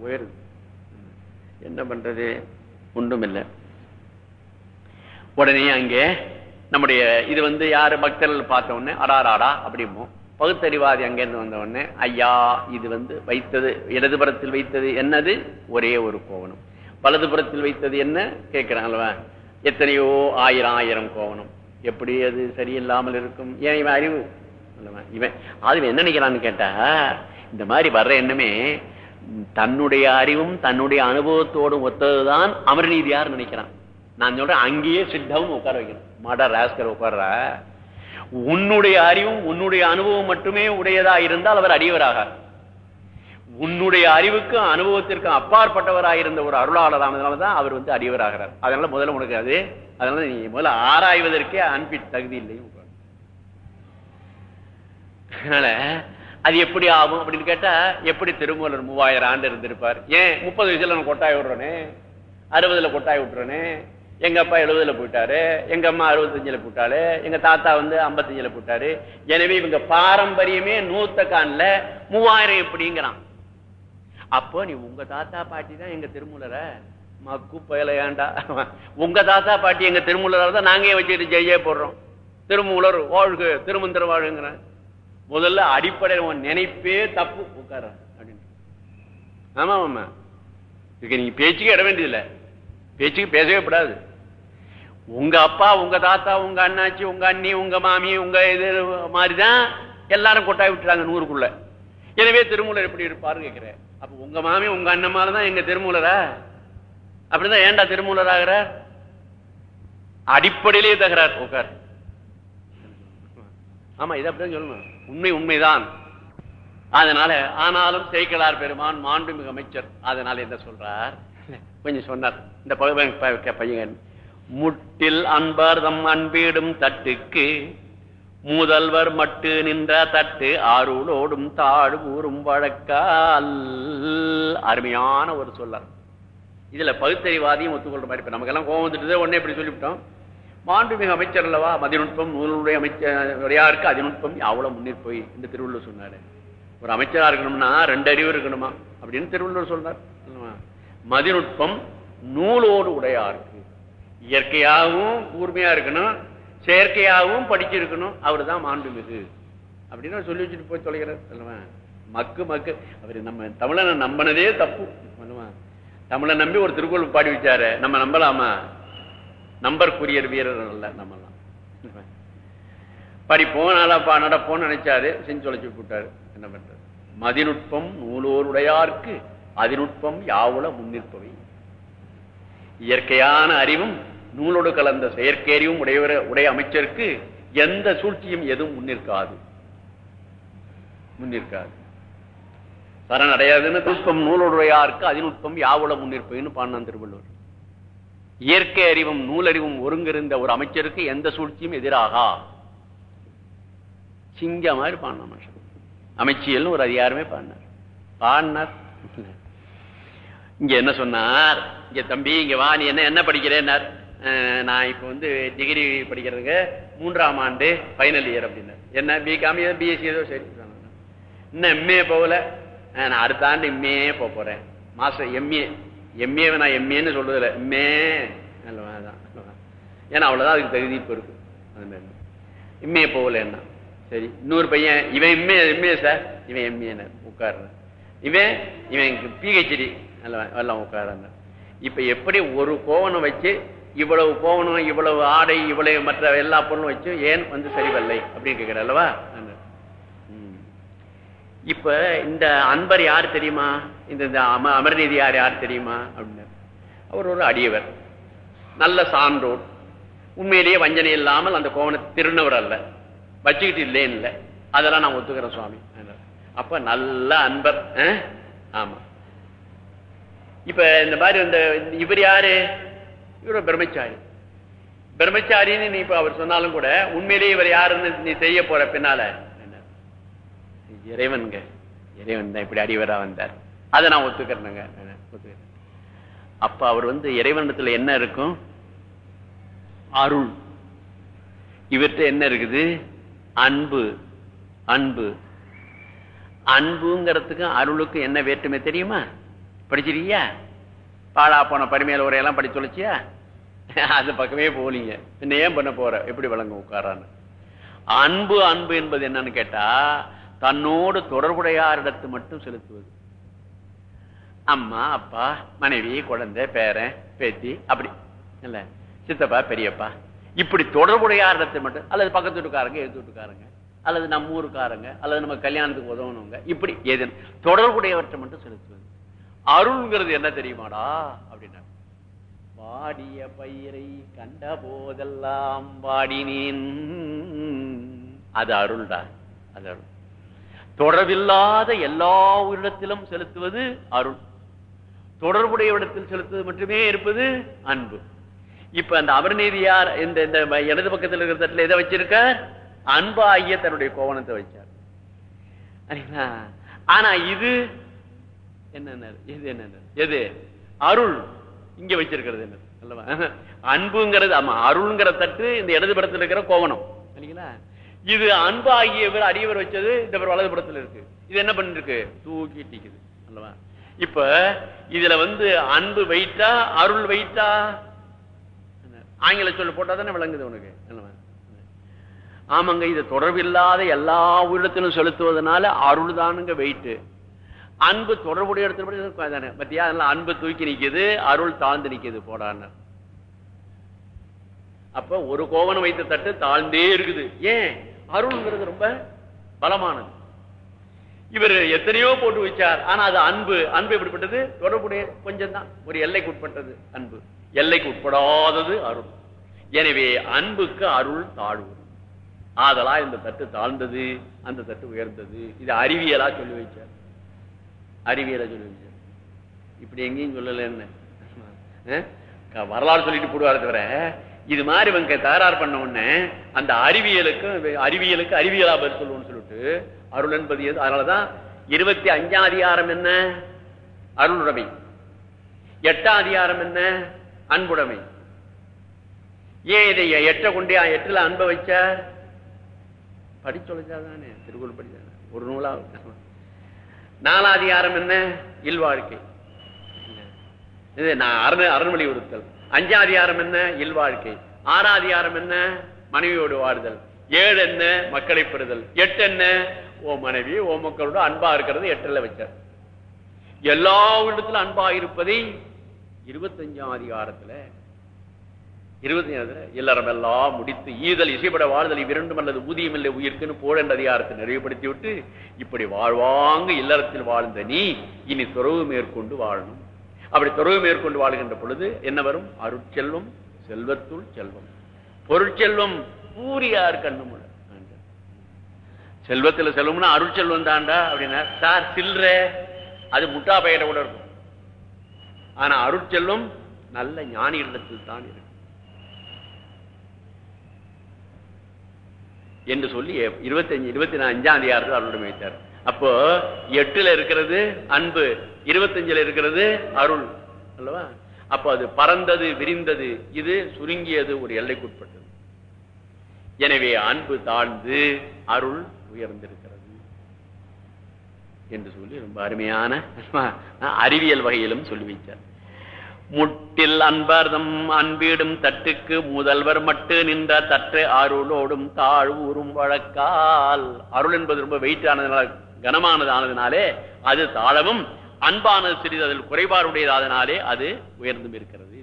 உயருது hmm. என்ன பண்றது? ஒன்றும் இல்லை உடனே அங்கே நம்முடைய இது வந்து யாரு? பக்தர்கள் பார்த்த உடனே அடாராடா அப்படிம்போம் பகுத்தறிவாதி அங்கேருந்து வந்த உடனே ஐயா இது வந்து வைத்தது இடதுபுறத்தில் வைத்தது என்னது? ஒரே ஒரு கோவணம். வலதுபுறத்தில் வைத்தது என்ன? கேட்கிறாங்களா எத்தனையோ ஆயிரம் ஆயிரம் கோவணம். எப்படி அது சரியில்லாமல் இருக்கும்? ஏன் இவன் அறிவு? அல்லவா? இவன் அது என்ன நினைக்கிறான்னு கேட்டா இந்த மாதிரி வர்ற எண்ணமே தன்னுடைய அறிவும் தன்னுடைய அனுபவத்தோடும் ஒத்ததுதான் அமரநீதியார் நினைக்கிறான்? நான் சொல்றேன் அங்கேயே சித்தவும் உட்கார வைக்கணும். மாடா ராஸ்கர் உட்கார்ற. உன்னுடைய அறிவும் உன்னுடைய அனுபவம் மட்டுமே உடையதா இருந்தால் அவர் அடியவராக. உன்னுடைய அறிவுக்கும் அனுபவத்திற்கும் அப்பாற்பட்டவராக இருந்த ஒரு அருளாளரானதுனால தான் அவர் வந்து அடியவராகிறார். அதனால முதல்ல உனக்கு அது அதனால நீ முதல்ல ஆராய்வதற்கே அன்பிட் தகுதி இல்லையும் அதனால அது எப்படி ஆகும் அப்படின்னு கேட்டா எப்படி திருமூலர் மூவாயிரம் ஆண்டு இருந்திருப்பார்? ஏன் முப்பது வயசுல நான் கொட்டாய் விடுறேனே? அறுபதுல கொட்டாய் விட்டுறேனே? எங்க அப்பா எழுபதுல போயிட்டாரு. எங்க அம்மா அறுபத்தஞ்சுல போட்டாரு எங்க தாத்தா வந்து ஐம்பத்தஞ்சுல போட்டாரு எனவே இவங்க பாரம்பரியமே நூத்த கான்ல மூவாயிரம் எப்படிங்கிறான். அப்போ நீ உங்க தாத்தா பாட்டி தான் எங்க திருமூலர? மக்கு பயலையாண்டா. உங்க தாத்தா பாட்டி எங்க திருமூலரா தான் நாங்க வச்சுட்டு ஜெய போடுறோம். திருமூலர் வாழ்க திருமந்திர வாழ்கிறேன் முதல்ல அடிப்படை உன் நினைப்பே தப்பு. உட்கார அப்படின்னு. ஆமா ஆமா இதுக்கு நீங்க பேச்சுக்கு இட வேண்டியதில்லை. பேச்சுக்கு பேசவே கூடாது. உங்க அப்பா உங்க தாத்தா உங்க அண்ணாச்சி உங்க அண்ணி உங்க மாமி உங்க இது மாதிரிதான் எல்லாரும் கொட்டாய் விட்டுறாங்க நூறுக்குள்ள. எனவே திருமூலர் எப்படி இருப்பாரு கேட்கிறேன். அப்ப உங்க மாமி உங்க அண்ணன் மாதிரிதான் எங்க திருமூலரா? அப்படிதான் ஏன்டா திருமூலர் ஆகிற அடிப்படையிலேயே தகராறு. உட்கார். ஆமா இதை அப்படிதான் சொல்லணும். உண்மை உண்மைதான். அதனால ஆனாலும் சேக்கலார் பெருமான் மாண்புமிகு அமைச்சர் அதனால என்ன சொல்றார்? கொஞ்சம் சொன்னார். இந்த ப- பையன் முட்டில் அன்பர் தம் அன்பீடும் தட்டுக்கு முதல்வர் மட்டு நின்ற தட்டு ஆருளோடும் தாழ் ஊரும் வழக்கால் அருமையான ஒரு சொல்லார். இதுல பகுத்தறிவாதியும் ஒத்துக்கொள்ற மாதிரி இப்ப நமக்கெல்லாம் கோவம் வந்துட்டு உடனே இப்படி சொல்லிவிட்டோம். மாண்புமிகு அமைச்சர் அல்லவா? மதிநுட்பம் நூலுடைய அமைச்சர் உரையாருக்கு அதிநுட்பம் அவ்வளவு முன்னிற் போய் இந்த திருவள்ளுவர் சொன்னாரு. ஒரு அமைச்சராக இருக்கணும்னா ரெண்டு அறிவு இருக்கணுமா? அப்படின்னு திருவள்ளுவர் சொன்னார். மதிநுட்பம் நூலோடு உடையாருக்கு. இயற்கையாகவும் கூர்மையா இருக்கணும். செயற்கையாகவும் படிச்சிருக்கணும். அவர் தான் மாண்புமிகு. அப்படின்னு சொல்லி வச்சுட்டு போய் தொலைகிறார். அல்லவா மக்கு மக்கு. அவர் நம்ம தமிழனை நம்பினதே தப்பு. தமிழை நம்பி ஒரு திருக்குறள் பாடி வச்சாரு. நம்ம நம்பலாமா? நம்பர் நம்பர்க்குரியர் வீரர் அல்ல நம்மலாம் படி நடப்பா நடப்போம் நினைச்சாரு செஞ்சு தொலைச்சு விட்டாரு என்ன பண்றது? மதிநுட்பம் நூலோருடையார்க்கு அதிநுட்பம் யாவுல முன்னிற்பவை. இயற்கையான அறிவும் நூலோடு கலந்த செயற்கை அறிவும் உடையவர் உடைய அமைச்சருக்கு எந்த சூழ்ச்சியும் எதுவும் முன்னிற்காது. முன்னிற்காது. சரணடையாதுன்னு நுட்பம் நூலுடையாருக்கு அதிநுட்பம் யாவுல முன்னிற்பைன்னு பாடினான் திருவள்ளுவர். இயற்கை அறிவும் நூலறிவும் ஒருங்கிருந்த ஒரு அமைச்சருக்கு எந்த சூழ்ச்சியும் எதிராகா? சிங்க மாதிரி பாடின மனுஷன். அமைச்சியல்னு ஒரு அதிகாரமே பாடினார். பாடினார். இங்க என்ன சொன்னார்? இங்க தம்பி இங்க வா நீ என்ன என்ன படிக்கிறேன்னார்? நான் இப்ப வந்து டிகிரி படிக்கிறதுக்கு மூன்றாம் ஆண்டு ஃபைனல் இயர் அப்படின்னார். என்ன பிகாம் ஏதோ பிஎஸ்சி ஏதோ சரி. இன்னும் எம்ஏ போகல? நான் அடுத்த ஆண்டு எம்ஏ போக போறேன். மாஸ்டர் எம்ஏ எம்ஏ நான் எம்ஏன்னு சொல்றதில்ல எம்ஏ அல்லவா அதான் ஏன்னா அவ்வளவுதான் அதுக்கு தகுதி இப்போ இருக்கு. அது மாதிரி. எம்ஏ போகல என்ன சரி இன்னொரு பையன் இவன் எம்ஏ எம்ஏ சார் இவன் எம்ஏன்னு உட்கார்றேன். இவன் இவன் பிஹெச்டி எல்லாம் உட்கார்றாங்க இப்ப எப்படி ஒரு கோவனை வச்சு இவ்வளவு கோவனம் இவ்வளவு ஆடை இவ்வளவு மற்ற எல்லா பொருளும் வச்சு ஏன் வந்து சரிவல்லை அப்படின்னு கேட்கிற அல்லவா? இப்ப இந்த அன்பர் யார் தெரியுமா? இந்த இந்த அம அமர்நீதி யார் யார் தெரியுமா? அப்படின்னு அவர் ஒரு அடியவர். நல்ல சான்றோர். உண்மையிலேயே வஞ்சனை இல்லாமல் அந்த கோவணத்தை திருநவர் அல்ல. வச்சுக்கிட்டு இல்லேன்னு இல்லை. அதெல்லாம் நான் ஒத்துக்கிறேன் சுவாமி. அப்ப நல்ல அன்பர் ஆமா. இப்ப இந்த மாதிரி இந்த இவர் யாரு? இவரு பிரம்மச்சாரி. பிரம்மச்சாரின்னு நீ இப்ப அவர் சொன்னாலும் கூட உண்மையிலேயே இவர் யாருன்னு நீ செய்ய போற பின்னால இறைவன்க இறைவன் தான் இப்படி அடிவரா வந்தார். அதை நான் ஒத்துக்கிறேனுங்க. ஒத்துக்கிறேன். அப்ப அவர் வந்து இறைவனத்துல என்ன இருக்கும்? அருள். இவர்கிட்ட என்ன இருக்குது? அன்பு. அன்பு. அன்புங்கிறதுக்கும் அருளுக்கும் என்ன வேற்றுமை தெரியுமா? படிச்சிருக்கியா? பாழா போன பரிமையில உரையெல்லாம் படிச்சு அது பக்கமே போலீங்க என்ன ஏன் பண்ண போற? எப்படி விளங்க உட்காரான்னு. அன்பு அன்பு என்பது என்னன்னு கேட்டா தன்னோடு தொடர்புடையாரிடத்து மட்டும் செலுத்துவது. அம்மா அப்பா மனைவி குழந்தை பேரன் பேத்தி அப்படி. இல்ல சித்தப்பா பெரியப்பா. இப்படி தொடர்புடையாரிடத்தை மட்டும் அல்லது பக்கத்து வீட்டுக்காரங்க எழுத்து வீட்டுக்காரங்க அல்லது நம்ம ஊருக்காரங்க அல்லது நம்ம கல்யாணத்துக்கு உதவணுங்க இப்படி எது தொடர்புடையவற்றை மட்டும் செலுத்துவது. அருள்ங்கிறது என்ன தெரியுமாடா? அப்படின்னா வாடிய பயிரை கண்ட போதெல்லாம் வாடினேன். அது அருள்டா அது அருள். தொடர்பில்லாத எல்லா உயிரிடத்திலும் செலுத்துவது அருள். தொடர்புடைய இடத்தில் செலுத்துவது மட்டுமே இருப்பது அன்பு. இப்ப அந்த அமர்நீதியார் இந்த இந்த இடது பக்கத்தில் இருக்கிற தட்டில் எதை வச்சிருக்கார்? அன்பு ஆகிய தன்னுடைய கோவணத்தை வச்சார். சரிங்களா? ஆனா இது என்ன இது என்ன எது? அருள். இங்க வச்சிருக்கிறது என்ன அல்லவா? அன்புங்கிறது ஆமா அருள்ங்கிற தட்டு இந்த இடது படத்தில் இருக்கிற கோவணம். சரிங்களா? இது அன்பு ஆகியவர் அடியவர் வச்சது இந்த வலது படத்தில் இருக்கு. இது என்ன பண்ணிருக்கு? தூக்கி நிக்குது அல்லவா? இப்ப இதுல வந்து அன்பு வைத்தா அருள் வைத்தா? ஆங்கில சொல்ல போட்டா தானே விளங்குது உனக்கு? ஆமாங்க இது தொடர்பில்லாத எல்லா உயிரிடத்திலும் செலுத்துவதனால அருள் தானுங்க வெயிட்டு. அன்பு தொடர்புடைய இடத்துல தானே பத்தியா? அதனால அன்பு தூக்கி நிக்குது அருள் தாழ்ந்து நிக்குது போடான்னு. அப்ப ஒரு கோவணம் வைத்த தட்டு தாழ்ந்தே இருக்குது. ஏன்? அருள்ங்கிறது ரொம்ப பலமானது. இவர் எத்தனையோ போட்டு வச்சார். ஆனா அது அன்பு. அன்பு எப்படிப்பட்டது? தொடர்புடைய கொஞ்சம் தான் ஒரு எல்லைக்கு உட்பட்டது அன்பு. எல்லைக்கு உட்படாதது அருள். எனவே அன்புக்கு அருள் தாழ்வு. ஆதலா இந்த தட்டு தாழ்ந்தது அந்த தட்டு உயர்ந்தது. இது அறிவியலா சொல்லி வச்சார். அறிவியலா சொல்லி வச்சார். இப்படி எங்கேயும் சொல்லல என்ன வரலாறு சொல்லிட்டு போடுவார் தவிர இது மாதிரி இவங்க தகராறு பண்ண உடனே அந்த அறிவியலுக்கும் அறிவியலுக்கு அறிவியலா பதில் சொல்லுவோம்னு சொல்லிட்டு அருள் என்பது எது? அதனாலதான் இருபத்தி அஞ்சாம் அதிகாரம் என்ன? அருளுடைமை. எட்டாம் அதிகாரம் என்ன? அன்புடைமை. ஏன் இதை எட்ட கொண்டே எட்டுல அன்பை வச்ச? படிச்சொழிச்சாதானே திருக்குறள் படிச்சாதானே. ஒரு நூலா நாலாம் அதிகாரம் என்ன? இல்வாழ்க்கை. இது நான் அரண் அரண்மொழி உறுத்தல் அஞ்சாம் அதிகாரம் என்ன? இல்வாழ்க்கை. ஆறாம் அதிகாரம் என்ன? மனைவியோடு வாடுதல் ஏழு என்ன? மக்களை பெறுதல். எட்டு என்ன? ஓ மனைவி ஓ மக்களோட அன்பா இருக்கிறது எட்டுல வச்சார். எல்லா இடத்துல அன்பா இருப்பதை இருபத்தஞ்சாம் அதிகாரத்துல இருபத்தி இல்லறம் எல்லாம் முடித்து ஈதல் இசைப்பட வாழ்தல் இவ்விரண்டும் அல்லது ஊதியம் இல்லை உயிர்க்குன்னு போழென்ற அதிகாரத்தை நிறைவுபடுத்தி விட்டு இப்படி வாழ்வாங்க இல்லறத்தில் வாழ்ந்த நீ இனி துறவு மேற்கொண்டு வாழணும். அப்படி துறவு மேற்கொண்டு வாழ்கின்ற பொழுது என்ன வரும்? அருட்செல்வம் செல்வத்துள் செல்வம். பொருட்செல்வம் பூரியார் கண்ணுமுள்ள செல்வத்துல செல்வம்னா அருட்செல்வம் தாண்டா அப்படின்னா சார் சில்ற. அது முட்டா பயிர கூட இருக்கும். ஆனா அருட்செல்வம் நல்ல ஞானி இடத்தில் தான் இருக்கு என்று சொல்லி இருபத்தி அஞ்சு இருபத்தி அஞ்சாம் அதிகாரத்தில் அருள் வைத்தார். அப்போ எட்டுல இருக்கிறது அன்பு. இருபத்தஞ்சுல இருக்கிறது அருள் அல்லவா? அப்போ அது பறந்தது விரிந்தது இது சுருங்கியது ஒரு எல்லைக்குட்பட்டது. எனவே அன்பு தாழ்ந்து அருள் உயர்ந்திருக்கிறது என்று சொல்லி ரொம்ப அருமையான அறிவியல் வகையிலும் சொல்லி வைத்தார். முட்டில் அன்பர்தம் அன்பீடும் தட்டுக்கு முதல்வர் மட்டு நின்ற தற்று அருளோடும் தாழ்வூரும் வழக்கால். அருள் என்பது ரொம்ப வெயிட் ஆனதுனால கனமானது ஆனதுனாலே அது தாழவும் அன்பானது சிறிது அதில் குறைபாடுடையதாதனாலே அது உயர்ந்தும் இருக்கிறது.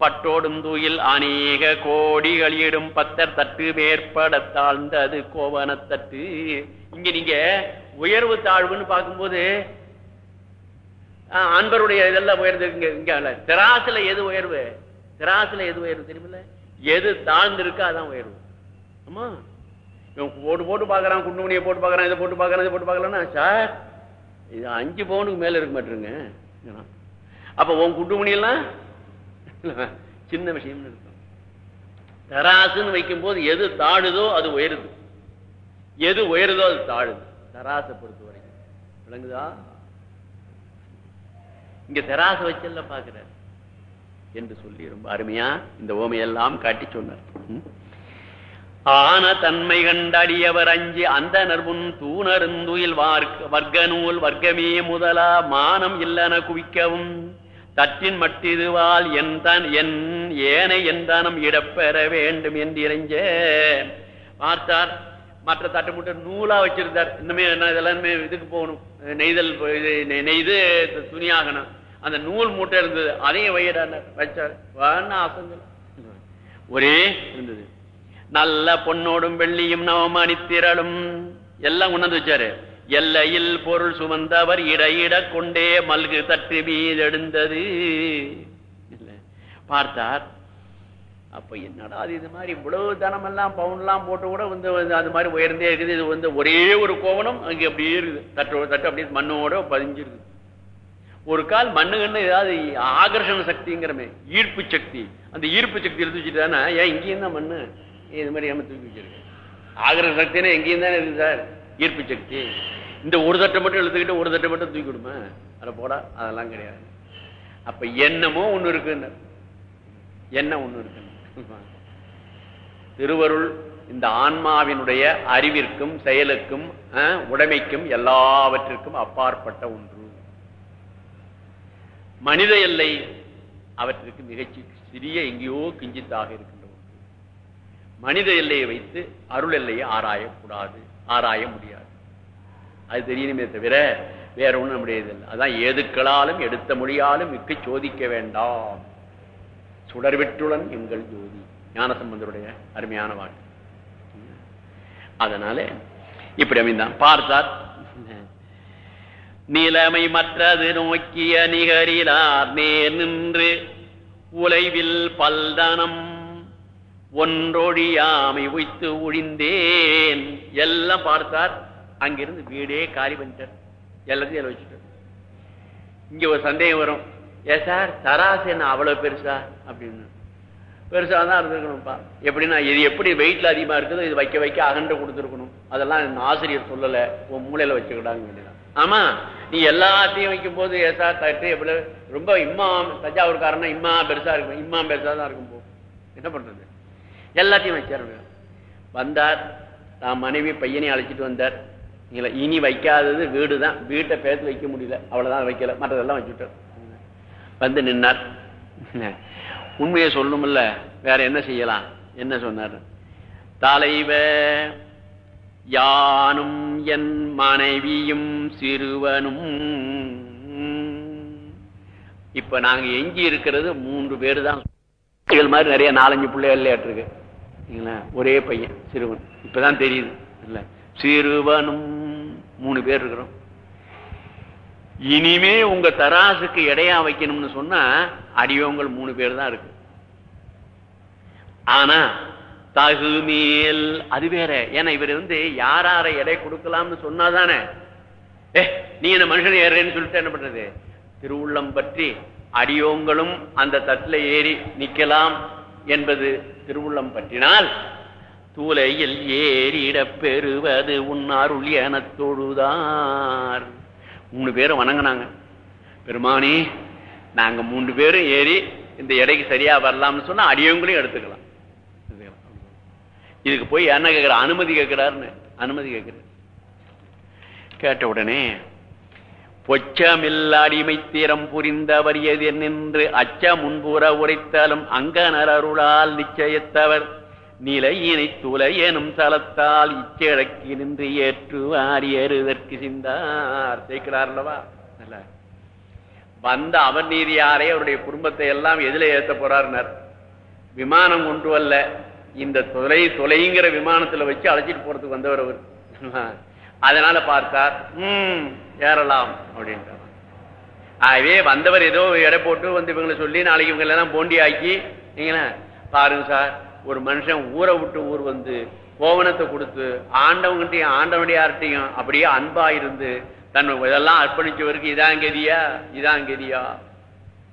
பட்டோடும் தூயில் அநேக கோடிகளிடும் பத்தர் தட்டு மேற்பட தாழ்ந்தது கோவனத்தட்டு இங்க நீங்க உயர்வு தாழ்வுன்னு பார்க்கும்போது ஆஹ், அன்பருடைய இதெல்லாம் உயர்ந்து இங்க திராசுல எது உயர்வு? திராசுல எது உயர்வு தெரியுமில்ல? எது தாழ்ந்திருக்கோ அதான் உயர்வு. ஆமா. இவன் போட்டு போட்டு பாக்குறான் குண்டுமணியை போட்டு பாக்குறான் இதை போட்டு பாக்குறான் இதை போட்டு பாக்கலன்னா சார் இது அஞ்சு பவுனுக்கு மேல இருக்க மாட்டேருங்க. அப்ப உன் குட்டுமணியெல்லாம் சின்ன விஷயம்னு இருக்கும். தராசுன்னு வைக்கும் போது எது தாழுதோ அது உயருது. எது உயருதோ அது தாழுது. தராசை பொறுத்த வரைக்கும். விளங்குதா? இங்க தராசை வச்சல்ல பாக்குற என்று சொல்லி ரொம்ப அருமையா இந்த ஓமையெல்லாம் காட்டி சொன்னார். ஆன தன்மை கண்டடியவர் அஞ்சி அந்த நர்முன் தூணருந்துயில் வர்க்க நூல் வர்க்கமே முதலா மானம் இல்லன குவிக்கவும். தற்றின் மட்டிதுவால் என் தான் என் ஏனை எந்தானம் இடப்பெற வேண்டும் என்று இறைஞ்ச பார்த்தார். மற்ற தட்டு முட்டை நூலா வச்சிருந்தார். இன்னுமே என்ன இதெல்லாம் இதுக்கு போகணும். நெய்தல் நெய்து துணியாகணும். அந்த நூல் மூட்டை இருந்தது. அதையும் வையிடார் வச்சார். வேணா அசஞ்சல ஒரே இருந்தது. நல்ல பொன்னோடும் வெள்ளியும் நவமானித்திரளும் எல்லாம் கொண்டாந்து வச்சாரு. எல்லையில் பொருள் சுமந்தவர் இடையிட கொண்டே மல்கு தட்டு மீதெடுந்தது பார்த்தார். அப்ப என்னடா அது இது மாதிரி இவ்வளவு தனம் எல்லாம் பவுன் எல்லாம் போட்டு கூட வந்து அது மாதிரி உயர்ந்தே இருக்குது. இது வந்து ஒரே ஒரு கோவனம் அங்கே அப்படியே இருக்குது. தட்டு தட்டு அப்படியே மண்ணோட பதிஞ்சிருக்கு ஒரு கால் மண்ணுகன்னு ஏதாவது ஆகர்ஷண சக்திங்கிறமே ஈர்ப்பு சக்தி. அந்த ஈர்ப்பு சக்தி எடுத்து தானே ஏன் இங்கேயும் தான் மண்ணு? இது மாதிரி நம்ம தூக்கி வச்சிருக்கேன். ஆகிற சக்தினா எங்கேயும் தானே இருக்கு சார்? ஈர்ப்பு சக்தி. இந்த ஒரு தட்டை மட்டும் எழுத்துக்கிட்டு ஒரு தட்டை மட்டும் தூக்கி விடுமா அதை போடா அதெல்லாம் கிடையாது. அப்ப என்னமோ ஒண்ணு இருக்குன்னு. என்ன ஒண்ணு இருக்கு திருவருள் இந்த ஆன்மாவினுடைய அறிவிற்கும் செயலுக்கும் உடைமைக்கும் எல்லாவற்றிற்கும் அப்பாற்பட்ட ஒன்று. மனித எல்லை அவற்றிற்கு மிகச்சி சிறிய எங்கேயோ கிஞ்சித்தாக இருக்கு. மனித எல்லையை வைத்து அருள் எல்லையை ஆராயக்கூடாது ஆராய முடியாது. அது தெரியணுமே தவிர வேற ஒண்ணும் நம்முடைய அதான் ஏதுக்களாலும் எடுத்த மொழியாலும் மிக்க சோதிக்க வேண்டாம். சுடர்விட்டுடன் எங்கள் ஜோதி. ஞானசம்பந்தருடைய அருமையான வாக்கு அதனால இப்படி அமைந்தான். பார்த்தார். நிலைமை மற்றது நோக்கிய நிகரிலார் நே நின்று உலைவில் பல்தனம் ஒன்றொழியாமை உய்த்து ஒழிந்தேன் எல்லாம் பார்த்தார். அங்கிருந்து வீடே காலி பண்ணிட்டார். எல்லாத்தையும் எல்லாம் வச்சுட்டார். இங்க ஒரு சந்தேகம் வரும். ஏ சார் தராசு என்ன அவ்வளவு பெருசா? அப்படின்னு. பெருசா தான் இருந்திருக்கணும்ப்பா. எப்படின்னா இது எப்படி வெயிட்ல அதிகமா இருக்குதோ இது வைக்க வைக்க அகன்ற கொடுத்துருக்கணும். அதெல்லாம் ஆசிரியர் சொல்லல. உன் மூலையில வச்சுக்கிட்டாங்க வேண்டியதான் ஆமா நீ எல்லாத்தையும் வைக்கும் போது ஏசா தட்டு எப்படி ரொம்ப இம்மா தஞ்சாவூர்காரனா இம்மா பெருசா இருக்கும். இம்மா பெருசா தான் இருக்கும் போ. என்ன பண்றது? எல்லாத்தையும் வச்சார் வந்தார் தான் மனைவி பையனை அழைச்சிட்டு வந்தார். இனி வைக்காதது வீடு தான் வீட்டை பேர்த்து வைக்க முடியல. அவ்வளவுதான் வைக்கல. மற்றதெல்லாம் வச்சுட்டார் வந்து நின்னார். உண்மையை சொல்லணும்ல. வேற என்ன செய்யலாம்? என்ன சொன்னார்? தலைவ யானும் என் மனைவியும் சிறுவனும். இப்ப நாங்க எஞ்சி இருக்கிறது மூன்று பேர் தான் மாதிரி நிறைய நாலஞ்சு பிள்ளைகள் விளையாட்டுருக்கு ஒரே பையன் சிறுவன். இப்பதான் தெரியுது. இல்ல. சிறுவனும் மூணு பேர் இருக்கிறோம். இனிமே உங்க தராசுக்கு இடையா வைக்கணும்னு சொன்னா அடியோங்கள் மூணு பேர் தான் இருக்கு. ஆனா தகுமேல் அது வேற. ஏன்னா இவர் வந்து யாரார எடை கொடுக்கலாம்னு சொன்னாதானே? ஏ நீ என்ன மனுஷன் ஏறேன்னு சொல்லிட்டு என்ன பண்றது? திருவுள்ளம் பற்றி அடியோங்களும் அந்த தட்டுல ஏறி நிக்கலாம் என்பது திருவுள்ளம் பற்றினால் தூலையில் ஏறிடப் பெறுவது உன்னாருள் என தொழுதார். மூணு பேரும் வணங்கினாங்க. பெருமானி நாங்க மூன்று பேரும் ஏறி இந்த எடைக்கு சரியா வரலாம்னு சொன்னா அடியவங்களையும் எடுத்துக்கலாம். இதுக்கு போய் என்ன கேட்கிற அனுமதி கேட்கிறாருன்னு அனுமதி கேட்கிறார். கேட்ட உடனே பொச்சமில்லாடிமை தீரம் புரிந்தவர் எது நின்று அச்ச முன்புற உரைத்தாலும் அங்கனர் அருளால் நிச்சயத்தவர். நிலையினை துளை எனும் தளத்தால் இச்சழக்கி நின்று ஏற்றுவார் ஏறுதற்கு சிந்தார். சேர்க்கிறார் அல்லவா? வந்த அவர் நீதியாரே அவருடைய குடும்பத்தை எல்லாம் எதில ஏத்த போறாருனர். விமானம் கொண்டு அல்ல. இந்த தொலை தொலைங்கிற விமானத்துல வச்சு அழைச்சிட்டு போறதுக்கு வந்தவர் அவர். அதனால பார்த்தார் உம் ஏறலாம் அப்படின்றார். ஆகவே வந்தவர் ஏதோ எடை போட்டு வந்து இவங்களை சொல்லி நாளைக்கு இவங்க எல்லாம் போண்டி ஆக்கி நீங்களா பாருங்க சார் ஒரு மனுஷன் ஊரை விட்டு ஊர் வந்து கோவணத்தை கொடுத்து ஆண்டவங்கிட்டையும் ஆண்டவனுடையார்ட்டையும் அப்படியே அன்பா இருந்து தன் இதெல்லாம் அர்ப்பணிச்சவருக்கு இதான் கதியா இதான் கதியா?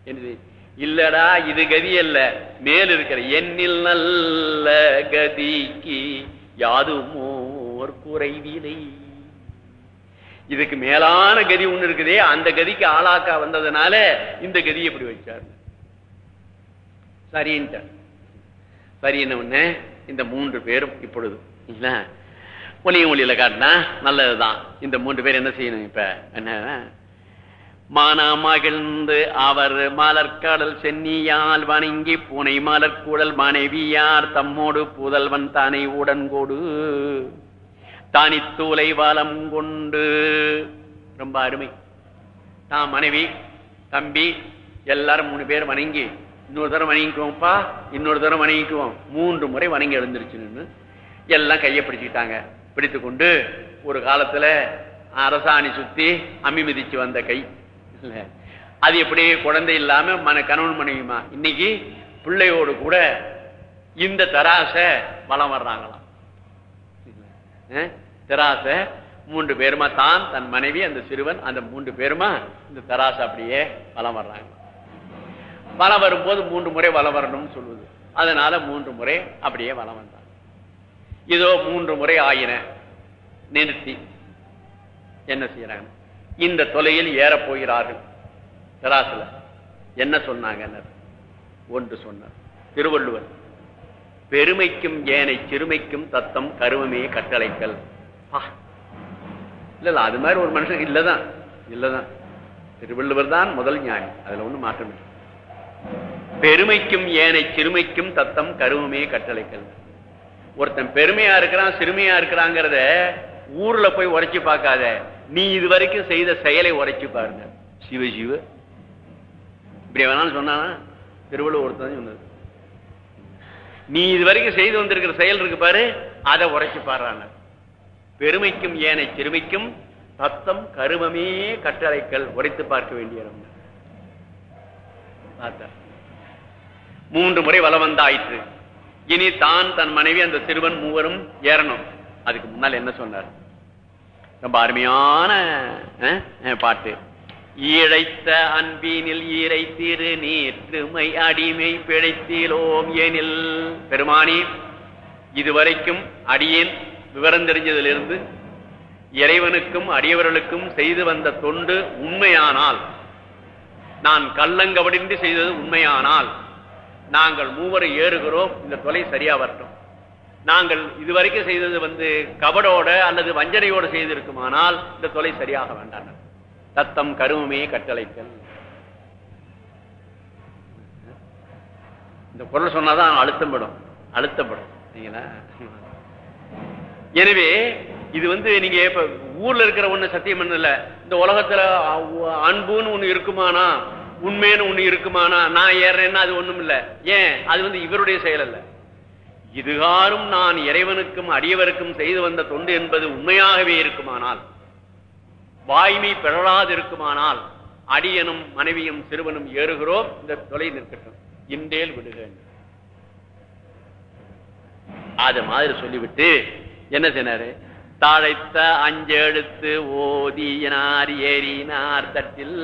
என்னது? இல்லடா இது கதி அல்ல மேல் இருக்கிற எண்ணில் நல்ல கதிக்கு யாதுமோர் குறைவிலை இதுக்கு மேலான கதி ஒண்ணு இருக்குதே அந்த கதிக்கு ஆளாக்கா வந்ததுனால இந்த கதி எப்படி வச்சார். சரின்ட்டார் சரி என்ன ஒண்ணு இந்த மூன்று பேரும் இப்பொழுது இல்ல ஒளியும் ஒளியில காட்டினா நல்லதுதான். இந்த மூன்று பேர் என்ன செய்யணும் இப்ப? என்ன? மானா மகிழ்ந்து அவர் மலர்கடல் சென்னியால் வணங்கி பூனை மலர்கூடல் மனைவியார் தம்மோடு புதல்வன் தானை உடன்கோடு தானித்தூலை வலம் கொண்டு. ரொம்ப அருமை. நான் மனைவி தம்பி எல்லாரும் மூணு பேர் வணங்கி இன்னொரு தரம் வணங்கிக்குவோம்ப்பா இன்னொரு தரம் வணங்கிக்குவோம். மூன்று முறை வணங்கி எழுந்திருச்சுன்னு எல்லாம் கையை பிடிச்சுக்கிட்டாங்க. பிடித்து கொண்டு ஒரு காலத்துல அரசாணி சுத்தி அம்மி மிதிச்சு வந்த கை. அது எப்படி குழந்தை இல்லாம மன கணவன் மனைவிமா இன்னைக்கு பிள்ளையோடு கூட இந்த தராச வளம் வர்றாங்களாம். தெராச மூன்று பேருமா? தான் தன் மனைவி அந்த சிறுவன் அந்த மூன்று பேருமா? இந்த தராச அப்படியே வளம் வர்றாங்க. வளம் வரும்போது மூன்று முறை வளம் வரணும்னு சொல்லுவது அதனால மூன்று முறை அப்படியே வளம் வந்தாங்க இதோ மூன்று முறை ஆயின. நிறுத்தி. என்ன செய்யறாங்க? இந்த தொலையில் ஏற போகிறார்கள். தராசுல என்ன சொன்னாங்க ஒன்று சொன்னார். திருவள்ளுவர். பெருமைக்கும் ஏனை சிறுமைக்கும் தத்தம் கருவமே கட்டளைக்கல் இல்ல இல்ல அது மாதிரி ஒரு மனுஷன் இல்லதான். இல்லதான். திருவள்ளுவர் தான் முதல் ஞானி. அதுல ஒண்ணு மாற்றம் பெருமைக்கும் ஏனை சிறுமைக்கும் தத்தம் கருவமே கட்டளைக்கல் ஒருத்தன் பெருமையா இருக்கிறான் சிறுமையா இருக்கிறாங்கிறத ஊர்ல போய் உரைச்சு பார்க்காத. நீ இது வரைக்கும் செய்த செயலை உரைச்சு பாருங்க. சிவ சிவ. இப்படி வேணாலும் சொன்னானா? திருவள்ளுவர் ஒருத்தான் சொன்னது நீ இதுவரைக்கும் செய்து வந்திருக்கிற செயல் இருக்கு பாரு அதை உரைச்சு பாடுறாங்க. பெருமைக்கும் ஏனை சிறுமைக்கும் தத்தம் கருமமே கட்டளைக்கல் உரைத்து பார்க்க வேண்டிய மூன்று முறை வலம் வந்தாயிற்று. இனி தான் தன் மனைவி அந்த சிறுவன் மூவரும் ஏறணும். அதுக்கு முன்னால் என்ன சொன்னார்? ரொம்ப அருமையான பாட்டு. ஈழைத்த அன்பினில் ஈரை திரு நீற்றுமை அடிமை பிழைத்திலோம் எனில். பெருமானி இதுவரைக்கும் அடியேன் விவரம் தெரிஞ்சதிலிருந்து இறைவனுக்கும் அடியவர்களுக்கும் செய்து வந்த தொண்டு உண்மையானால் நான் கள்ளங்கவடிந்து செய்தது உண்மையானால் நாங்கள் மூவரை ஏறுகிறோம் இந்த தொலை சரியா வரட்டும். நாங்கள் இதுவரைக்கும் செய்தது வந்து கபடோட அல்லது வஞ்சனையோடு செய்திருக்குமானால் இந்த தொலை சரியாக வேண்டாம். தத்தம் கருமமே கட்டளைக்கல் இந்த பொருள் சொன்னாதான் அழுத்தப்படும். அழுத்தப்படும். எனவே இது வந்து நீங்க இப்ப ஊர்ல இருக்கிற ஒண்ணு சத்தியம் பண்ணல. இந்த உலகத்துல அன்புன்னு ஒண்ணு இருக்குமானா? உண்மைன்னு ஒண்ணு இருக்குமானா? நான் ஏறேன்னா அது ஒண்ணும் இல்ல. ஏன்? அது வந்து இவருடைய செயல் அல்ல. இதுகாரும் நான் இறைவனுக்கும் அடியவருக்கும் செய்து வந்த தொண்டு என்பது உண்மையாகவே இருக்குமானால் வாய்மை பெறலாதிருக்குமானால் அடியனும் மனைவியும் சிறுவனும் ஏறுகிறோம். இந்த தொலை நிற்கட்டும். இன்றேல் விடுக அது மாதிரி சொல்லிவிட்டு என்ன செய்னாரு? தாழைத்த அஞ்செழுத்து ஓதியனார் ஏறினார் தட்டில்.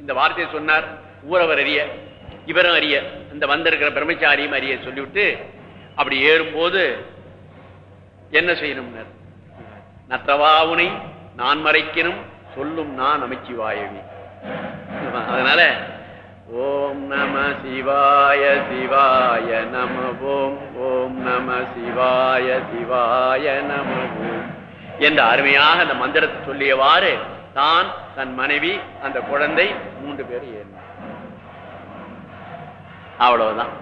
இந்த வார்த்தையை சொன்னார். ஊரவர் அறிய இவரும் அறிய இந்த வந்திருக்கிற பிரம்மச்சாரியும் அறிய சொல்லிவிட்டு அப்படி ஏறும்போது என்ன செய்யணும் நற்றவாவுனை நான் மறைக்கணும். சொல்லும் நான் அமைச்சிவாயவி அதனால ஓம் நம சிவாய சிவாய நம ஓம் ஓம் நம சிவாய சிவாய நம ஓம் என்ற அருமையாக அந்த மந்திரத்தை சொல்லியவாறு தான் தன் மனைவி அந்த குழந்தை மூன்று பேர் ஏறினார் அவ்வளவுதான்.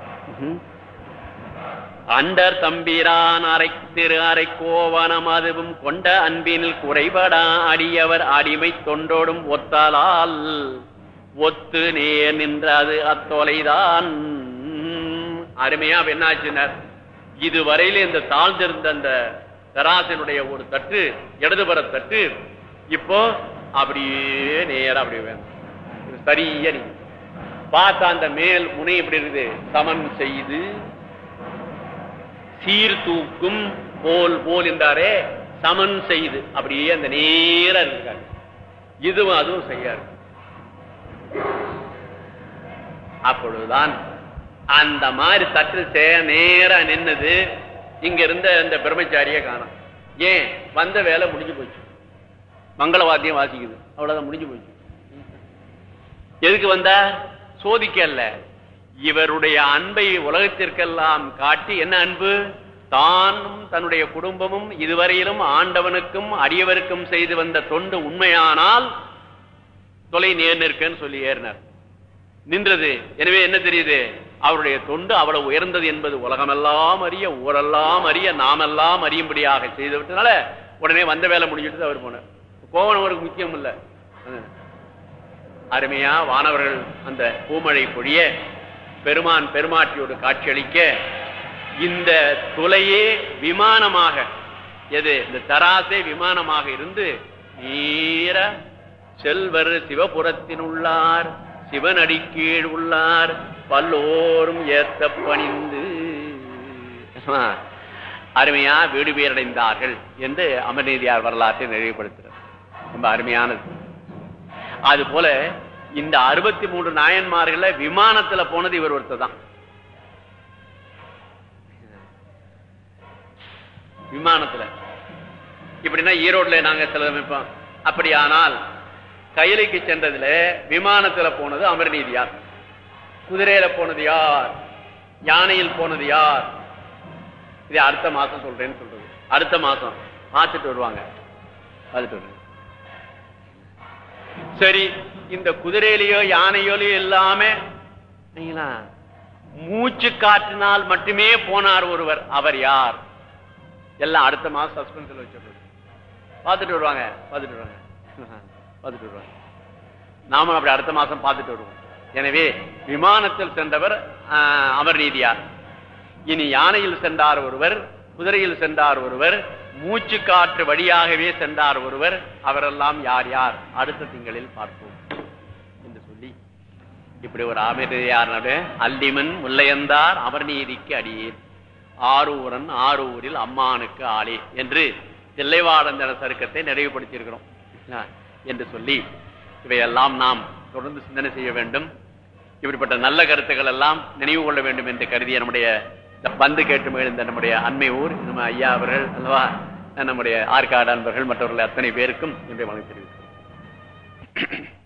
அண்டர் தம்பிரான் அரை திரு அரை கோவனம் அதுவும் கொண்ட அன்பினில் குறைபடா அடியவர் அடிமை தொண்டோடும் ஒத்தாலால் ஒத்து நேர் நின்றது அத்தொலைதான். அருமையா அப்ப இதுவரையில இந்த தாழ்ந்திருந்த அந்த தராசனுடைய ஒரு தட்டு இடதுபுற தட்டு இப்போ அப்படியே நேர அப்படி வேணும். இது சரியா நீங்க பார்த்தா அந்த மேல் முனை எப்படி இருக்குது? சமன் செய்து சீர்தூக்கும் போல் போல் என்றாரே சமன் செய்து. அப்படியே அந்த நேரா இருக்காங்க. இதுவும் அதுவும் செய்யாது அப்பொழுதுதான் அந்த மாதிரி தட்டு சே- நேரா நின்னது. இங்க இருந்த அந்த பிரம்மச்சாரிய காணோம். ஏன்? வந்த வேலை முடிஞ்சு போச்சு. மங்களவாத்தியம் வாசிக்குது. அவ்வளவுதான் முடிஞ்சு போச்சு. எதுக்கு வந்தா? சோதிக்க இவருடைய அன்பை உலகத்திற்கெல்லாம் காட்டி என்ன அன்பு? தானும் தன்னுடைய குடும்பமும் இதுவரையிலும் ஆண்டவனுக்கும் அடியவருக்கும் செய்து வந்த தொண்டு உண்மையானால் தொலை நேர் நிற்கன்னு சொல்லி ஏறினார். நின்றது. எனவே என்ன தெரியுது? அவருடைய தொண்டு அவ்வளவு உயர்ந்தது என்பது உலகமெல்லாம் அறிய ஊரெல்லாம் அறிய நாமெல்லாம் அறியும்படியாக செய்து விட்டனால உடனே வந்த வேலை முடிஞ்சிட்டு அவர் போனார். போவன் அவருக்கு முக்கியம் இல்லை அருமையா வானவர்கள் அந்த பூமழை பொழிய பெருமான் பெருமாட்டியோடு காட்சியளிக்க இந்த துளையே விமானமாக எது இந்த தராசே விமானமாக இருந்து நீர செல்வர் சிவபுரத்தின் உள்ளார் சிவனடி கீழ் உள்ளார் பல்லோரும் ஏத்த பணிந்து அருமையா வீடு பேரடைந்தார்கள் என்று அமர்நீதியார் வரலாற்றை நிறைவுபடுத்துகிறார் ரொம்ப அருமையானது. அது போல இந்த அறுபத்தி மூன்று நாயன்மார்கள விமானத்துல போனது இவர் ஒருத்தர் தான். விமானத்துல. இப்படின்னா ஈரோட்ல நாங்க செலமைப்போம் அப்படியானால் கையிலைக்கு சென்றதுல விமானத்துல போனது அமர்நீதி யார் குதிரையில போனது யார்? யானையில் போனது யார்? இது அடுத்த மாசம் சொல்றேன்னு சொல்றது. அடுத்த மாசம். பார்த்துட்டு வருவாங்க. பார்த்துட்டு வருவாங்க. சரி இந்த குதிரையிலேயோ யானையோலையோ எல்லாமே மூச்சு காற்றினால் மட்டுமே போனார் ஒருவர். அவர் யார்? எல்லாம் அடுத்த மாதம் சஸ்பென்ஸ்ல வச்சிருக்கோம் பார்த்துட்டு வருவாங்க பார்த்துட்டு வருவாங்க. பார்த்துட்டு வருவாங்க. நாமும் அப்படி அடுத்த மாசம் பார்த்துட்டு வருவோம். எனவே விமானத்தில் சென்றவர் அமர் நீதியார். இனி யானையில் சென்றார் ஒருவர் குதிரையில் சென்றார் ஒருவர் மூச்சு காற்று வழியாகவே சென்றார் ஒருவர் அவரெல்லாம் யார் யார்? அடுத்த திங்களில் பார்ப்போம். இப்படி ஒரு அமர்நீதியார் அல்லிமன் முல்லையந்தார் அமர்நீதிக்கு அடியேன். ஆரூரன் ஆரூரில் அம்மானுக்கு ஆளே என்று தில்லைவாடந்தன சருக்கத்தை நிறைவுபடுத்தியிருக்கிறோம். என்று சொல்லி இவையெல்லாம் நாம் தொடர்ந்து சிந்தனை செய்ய வேண்டும். இப்படிப்பட்ட நல்ல கருத்துக்கள் எல்லாம் நினைவு கொள்ள வேண்டும் என்று கருதிய நம்முடைய பந்து கேட்டு மகிழ்ந்த நம்முடைய அண்மை ஊர் நம்ம ஐயா அவர்கள் அல்லவா? நம்முடைய ஆற்காடு அன்பர்கள் மற்றவர்கள் அத்தனை பேருக்கும் என்று வழங்கி தெரிவிக்கிறோம்.